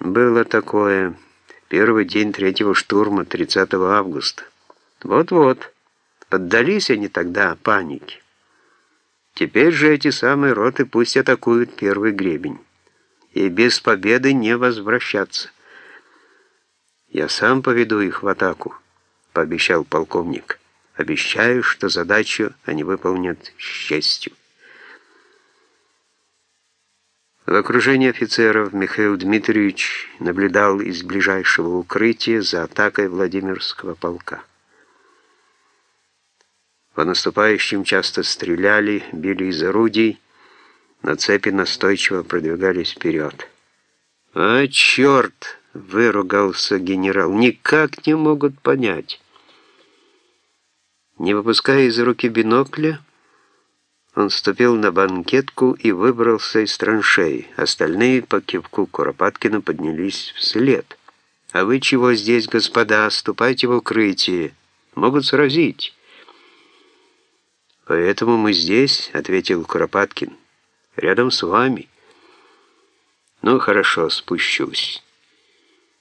Было такое. Первый день третьего штурма, 30 августа. Вот-вот. Поддались они тогда панике. Теперь же эти самые роты пусть атакуют первый гребень. И без победы не возвращаться. Я сам поведу их в атаку, пообещал полковник. Обещаю, что задачу они выполнят с честью. В окружении офицеров Михаил Дмитриевич наблюдал из ближайшего укрытия за атакой Владимирского полка. По наступающим часто стреляли, били из орудий, но цепи настойчиво продвигались вперед. «А, черт!» — выругался генерал. «Никак не могут понять». Не выпуская из руки бинокля, он ступил на банкетку и выбрался из траншеи. Остальные по кивку Куропаткина поднялись вслед. «А вы чего здесь, господа? Ступайте в укрытие. Могут сразить». «Поэтому мы здесь», — ответил Куропаткин. «Рядом с вами». «Ну, хорошо, спущусь.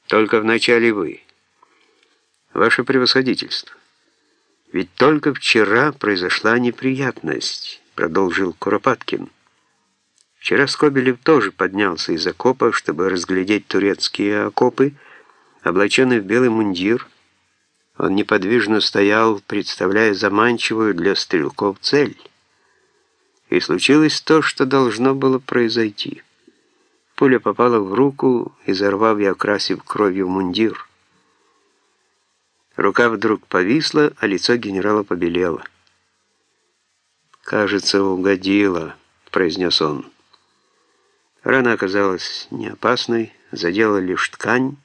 Только вначале вы. Ваше превосходительство. Ведь только вчера произошла неприятность». — продолжил Куропаткин. Вчера Скобелев тоже поднялся из окопа, чтобы разглядеть турецкие окопы, облаченный в белый мундир. Он неподвижно стоял, представляя заманчивую для стрелков цель. И случилось то, что должно было произойти. Пуля попала в руку, изорвав и окрасив кровью мундир. Рука вдруг повисла, а лицо генерала побелело. «Кажется, угодила», — произнес он. Рана оказалась не опасной, задела лишь ткань,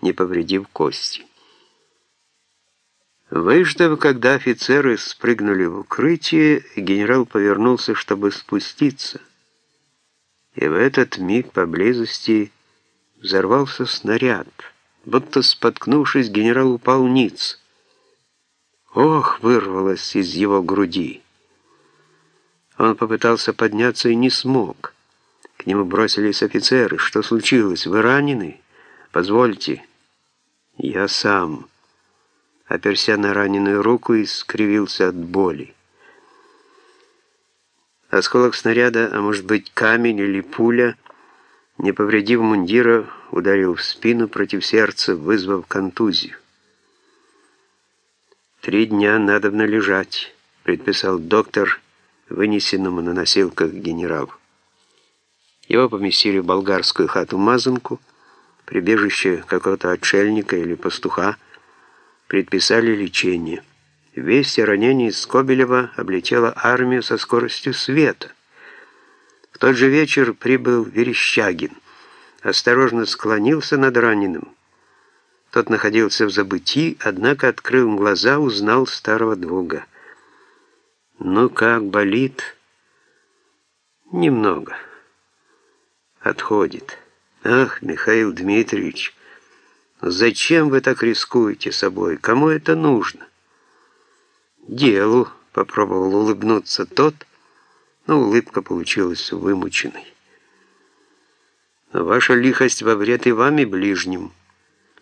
не повредив кости. Выждав, когда офицеры спрыгнули в укрытие, генерал повернулся, чтобы спуститься. И в этот миг поблизости взорвался снаряд. Будто споткнувшись, генерал упал ниц. «Ох!» — вырвалось из его груди. Он попытался подняться и не смог. К нему бросились офицеры. «Что случилось? Вы ранены? Позвольте». «Я сам». Оперся на раненую руку и скривился от боли. Осколок снаряда, а может быть камень или пуля, не повредив мундира, ударил в спину против сердца, вызвав контузию. «Три дня надо лежать», — предписал доктор, вынесенному на носилках генералу. Его поместили в болгарскую хату-мазанку, прибежище какого-то отшельника или пастуха, предписали лечение. Весть о ранении Скобелева облетела армию со скоростью света. В тот же вечер прибыл Верещагин, осторожно склонился над раненым. Тот находился в забытии, однако открыл глаза, узнал старого друга. «Ну как, болит?» «Немного. Отходит. Ах, Михаил Дмитриевич, зачем вы так рискуете собой? Кому это нужно?» «Делу», — попробовал улыбнуться тот, но улыбка получилась вымученной. «Ваша лихость во вред и вам, и ближним.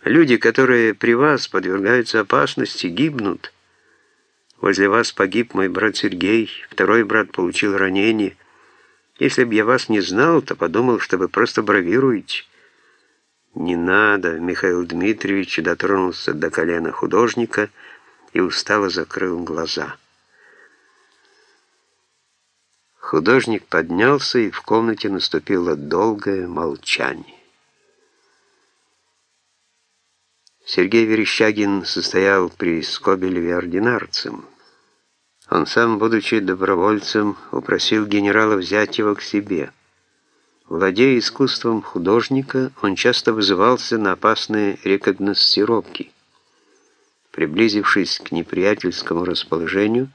Люди, которые при вас подвергаются опасности, гибнут». Возле вас погиб мой брат Сергей, второй брат получил ранение. Если бы я вас не знал, то подумал, что вы просто бравируете». «Не надо», — Михаил Дмитриевич дотронулся до колена художника и устало закрыл глаза. Художник поднялся, и в комнате наступило долгое молчание. Сергей Верещагин состоял при Скобелеве ординарцем. Он сам, будучи добровольцем, упросил генерала взять его к себе. Владея искусством художника, он часто вызывался на опасные рекогносцировки. Приблизившись к неприятельскому расположению,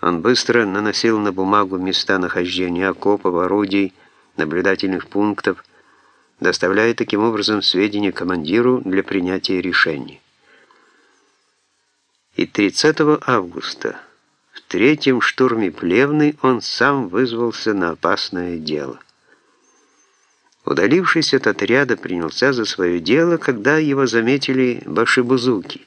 он быстро наносил на бумагу места нахождения окопов, орудий, наблюдательных пунктов, доставляя таким образом сведения командиру для принятия решений. И 30 августа в третьем штурме Плевны он сам вызвался на опасное дело. Удалившись от отряда, принялся за свое дело, когда его заметили башибузуки.